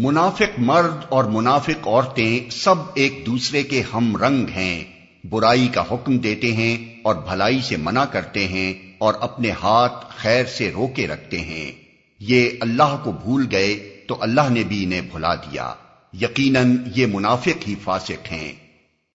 منافق مرد اور منافق عورتیں سب ایک دوسرے کے ہم رنگ ہیں، برائی کا حکم دیتے ہیں اور بھلائی سے منع کرتے ہیں اور اپنے ہاتھ خیر سے روکے رکھتے ہیں۔ یہ اللہ کو بھول گئے تو اللہ نے بھی انہیں بھلا دیا۔ یقیناً یہ منافق ہی فاسق ہیں۔